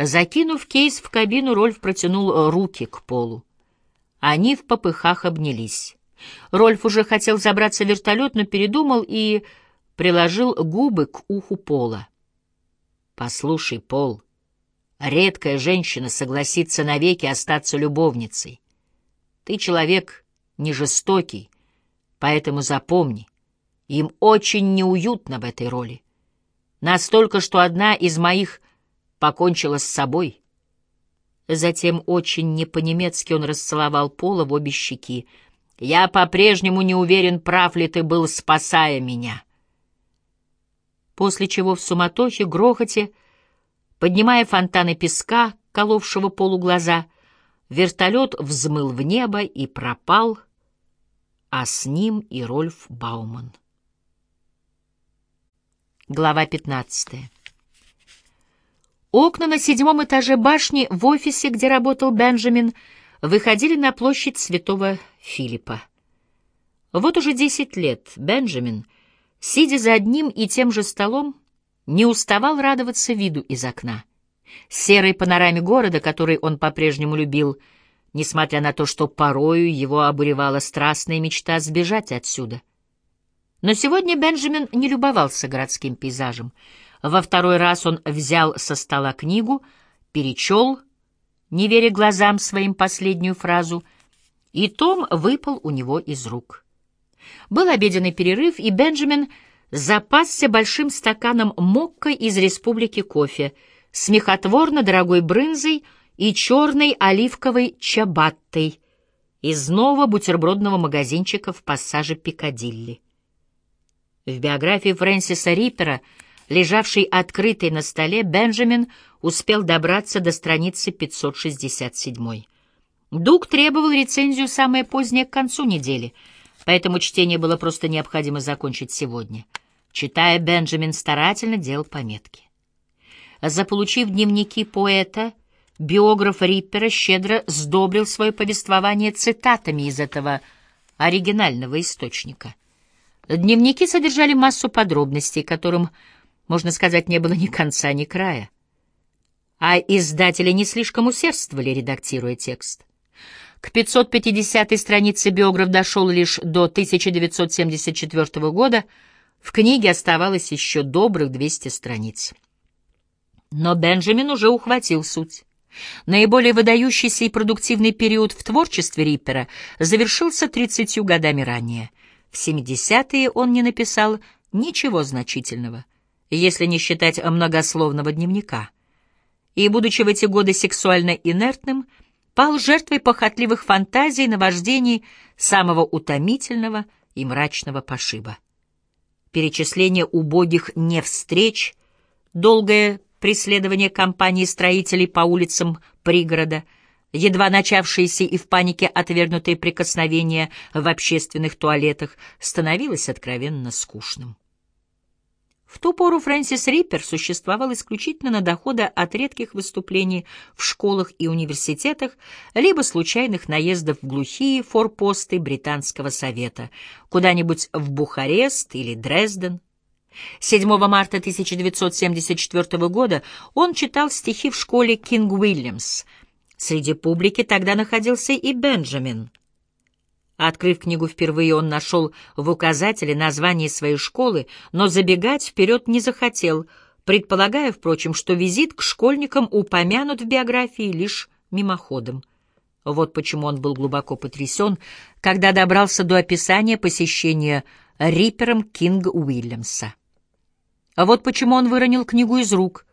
Закинув кейс в кабину, Рольф протянул руки к полу. Они в попыхах обнялись. Рольф уже хотел забраться в вертолет, но передумал и приложил губы к уху Пола. «Послушай, Пол, редкая женщина согласится навеки остаться любовницей. Ты человек не жестокий, поэтому запомни, им очень неуютно в этой роли. Настолько, что одна из моих покончила с собой». Затем очень не по-немецки он расцеловал Пола в обе щеки. «Я по-прежнему не уверен, прав ли ты был, спасая меня». После чего в суматохе, грохоте, поднимая фонтаны песка, коловшего Полу глаза, вертолет взмыл в небо и пропал, а с ним и Рольф Бауман. Глава пятнадцатая. Окна на седьмом этаже башни в офисе, где работал Бенджамин, выходили на площадь Святого Филиппа. Вот уже десять лет Бенджамин, сидя за одним и тем же столом, не уставал радоваться виду из окна. Серой панораме города, который он по-прежнему любил, несмотря на то, что порою его обуревала страстная мечта сбежать отсюда. Но сегодня Бенджамин не любовался городским пейзажем — во второй раз он взял со стола книгу, перечел, не веря глазам своим последнюю фразу, и том выпал у него из рук. Был обеденный перерыв, и Бенджамин запасся большим стаканом мокко из республики кофе, смехотворно дорогой брынзой и черной оливковой чабаттой из нового бутербродного магазинчика в пассаже Пикадилли. В биографии Фрэнсиса Риппера — лежавший открытый на столе, Бенджамин успел добраться до страницы 567. Дуг требовал рецензию самое позднее к концу недели, поэтому чтение было просто необходимо закончить сегодня. Читая, Бенджамин старательно делал пометки. Заполучив дневники поэта, биограф Риппера щедро сдобрил свое повествование цитатами из этого оригинального источника. Дневники содержали массу подробностей, которым можно сказать, не было ни конца, ни края. А издатели не слишком усердствовали, редактируя текст. К 550-й странице биограф дошел лишь до 1974 года, в книге оставалось еще добрых 200 страниц. Но Бенджамин уже ухватил суть. Наиболее выдающийся и продуктивный период в творчестве Риппера завершился 30 годами ранее. В 70-е он не написал ничего значительного — если не считать многословного дневника. И, будучи в эти годы сексуально инертным, пал жертвой похотливых фантазий наваждений самого утомительного и мрачного пошиба. Перечисление убогих невстреч, долгое преследование компании строителей по улицам пригорода, едва начавшиеся и в панике отвергнутые прикосновения в общественных туалетах, становилось откровенно скучным. В ту пору Фрэнсис Риппер существовал исключительно на доходы от редких выступлений в школах и университетах, либо случайных наездов в глухие форпосты Британского совета, куда-нибудь в Бухарест или Дрезден. 7 марта 1974 года он читал стихи в школе Кинг Уильямс. Среди публики тогда находился и Бенджамин. Открыв книгу впервые, он нашел в указателе название своей школы, но забегать вперед не захотел, предполагая, впрочем, что визит к школьникам упомянут в биографии лишь мимоходом. Вот почему он был глубоко потрясен, когда добрался до описания посещения Риппером Кинг Уильямса. Вот почему он выронил книгу из рук.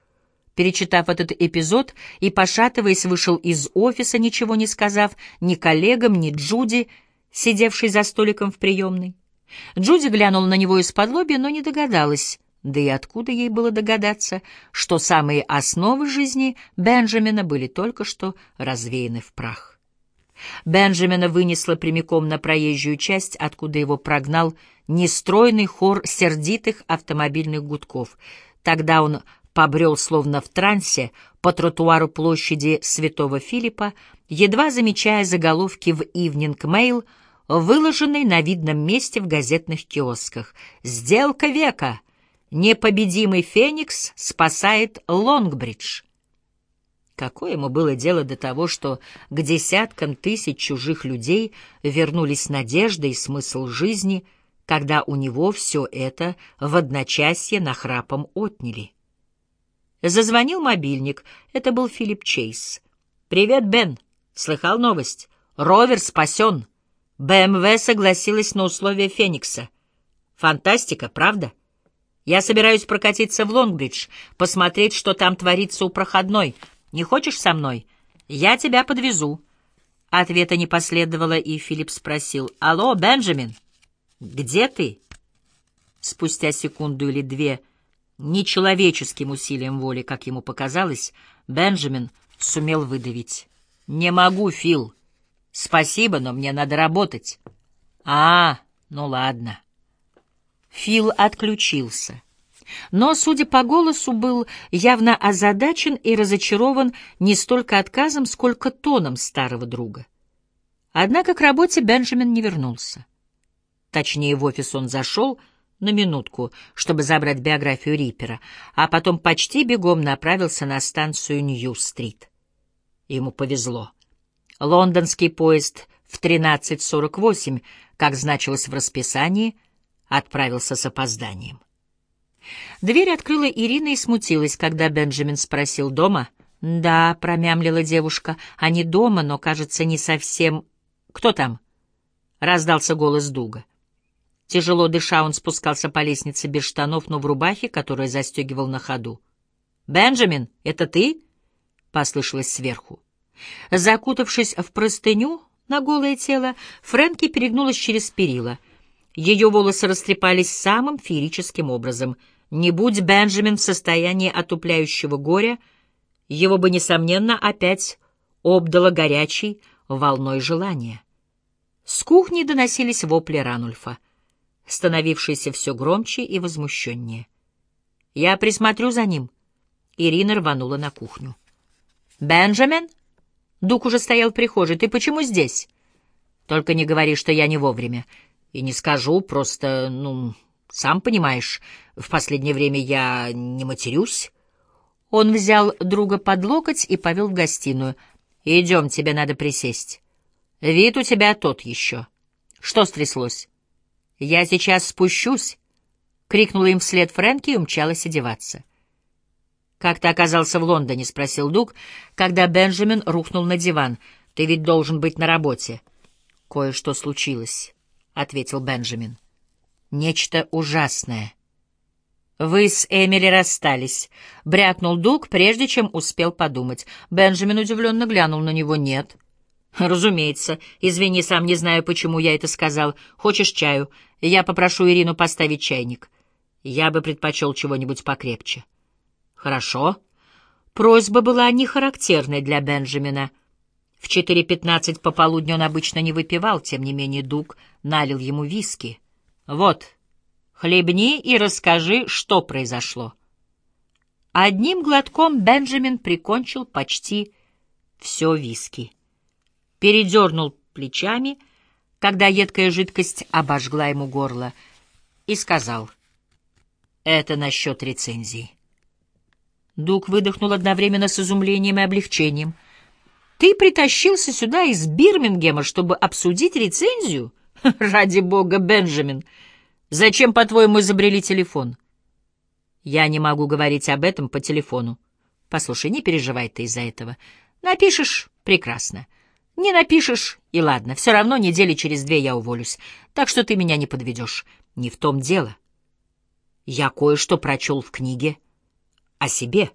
Перечитав этот эпизод и, пошатываясь, вышел из офиса, ничего не сказав ни коллегам, ни Джуди, сидевший за столиком в приемной. Джуди глянула на него из-под лобья, но не догадалась, да и откуда ей было догадаться, что самые основы жизни Бенджамина были только что развеяны в прах. Бенджамина вынесла прямиком на проезжую часть, откуда его прогнал нестройный хор сердитых автомобильных гудков. Тогда он побрел, словно в трансе, по тротуару площади Святого Филиппа, едва замечая заголовки в «Ивнинг Мэйл», выложенный на видном месте в газетных киосках. «Сделка века! Непобедимый Феникс спасает Лонгбридж!» Какое ему было дело до того, что к десяткам тысяч чужих людей вернулись надежда и смысл жизни, когда у него все это в одночасье нахрапом отняли? Зазвонил мобильник. Это был Филипп Чейз. «Привет, Бен. Слыхал новость? Ровер спасен. БМВ согласилась на условия Феникса. Фантастика, правда? Я собираюсь прокатиться в Лонгбридж, посмотреть, что там творится у проходной. Не хочешь со мной? Я тебя подвезу». Ответа не последовало, и Филипп спросил. «Алло, Бенджамин, где ты?» Спустя секунду или две, нечеловеческим усилием воли, как ему показалось, Бенджамин сумел выдавить. «Не могу, Фил. Спасибо, но мне надо работать». «А, ну ладно». Фил отключился. Но, судя по голосу, был явно озадачен и разочарован не столько отказом, сколько тоном старого друга. Однако к работе Бенджамин не вернулся. Точнее, в офис он зашел на минутку, чтобы забрать биографию Риппера, а потом почти бегом направился на станцию Нью-стрит. Ему повезло. Лондонский поезд в 13.48, как значилось в расписании, отправился с опозданием. Дверь открыла Ирина и смутилась, когда Бенджамин спросил «Дома?» «Да», — промямлила девушка, — «они дома, но, кажется, не совсем...» «Кто там?» — раздался голос Дуга. Тяжело дыша, он спускался по лестнице без штанов, но в рубахе, которую застегивал на ходу. «Бенджамин, это ты?» — послышалось сверху. Закутавшись в простыню на голое тело, Фрэнки перегнулась через перила. Ее волосы растрепались самым феерическим образом. Не будь Бенджамин в состоянии отупляющего горя, его бы, несомненно, опять обдало горячей волной желания. С кухни доносились вопли Ранульфа, становившиеся все громче и возмущеннее. «Я присмотрю за ним». Ирина рванула на кухню. «Бенджамин?» Дук уже стоял в прихожей. «Ты почему здесь?» «Только не говори, что я не вовремя. И не скажу, просто, ну, сам понимаешь, в последнее время я не матерюсь». Он взял друга под локоть и повел в гостиную. «Идем, тебе надо присесть. Вид у тебя тот еще. Что стряслось?» «Я сейчас спущусь!» — крикнула им вслед Фрэнки и умчалась одеваться. «Как ты оказался в Лондоне?» — спросил Дуг, когда Бенджамин рухнул на диван. «Ты ведь должен быть на работе». «Кое-что случилось», — ответил Бенджамин. «Нечто ужасное». «Вы с Эмили расстались», — брякнул Дуг, прежде чем успел подумать. Бенджамин удивленно глянул на него. «Нет». «Разумеется. Извини, сам не знаю, почему я это сказал. Хочешь чаю? Я попрошу Ирину поставить чайник. Я бы предпочел чего-нибудь покрепче». «Хорошо». Просьба была не характерной для Бенджамина. В 4.15 пополудни он обычно не выпивал, тем не менее Дуг налил ему виски. «Вот, хлебни и расскажи, что произошло». Одним глотком Бенджамин прикончил почти все виски передернул плечами, когда едкая жидкость обожгла ему горло, и сказал, «Это насчет рецензии». Дуг выдохнул одновременно с изумлением и облегчением. «Ты притащился сюда из Бирмингема, чтобы обсудить рецензию? Ради бога, Бенджамин! Зачем, по-твоему, изобрели телефон?» «Я не могу говорить об этом по телефону. Послушай, не переживай ты из-за этого. Напишешь — прекрасно. Не напишешь, и ладно, все равно недели через две я уволюсь, так что ты меня не подведешь. Не в том дело. Я кое-что прочел в книге о себе.